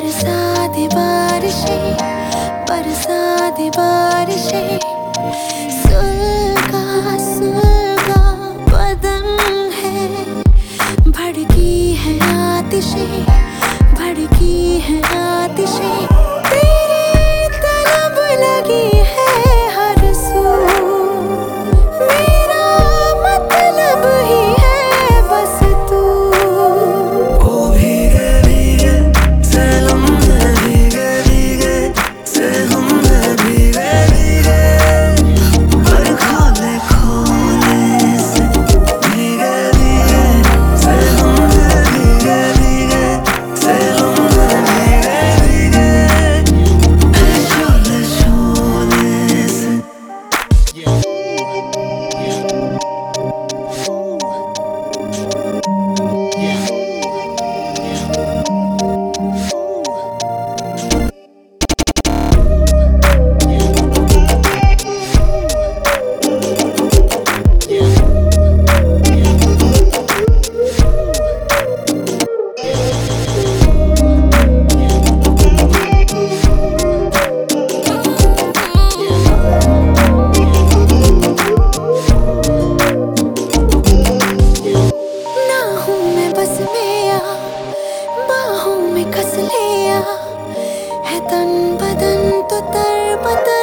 बरसात बारिशें बरसात बारिशें सुलगा सुलगा है भड़की है आतिशें भड़की है आतिशी। कसलेया है तन बदन तो तर बदन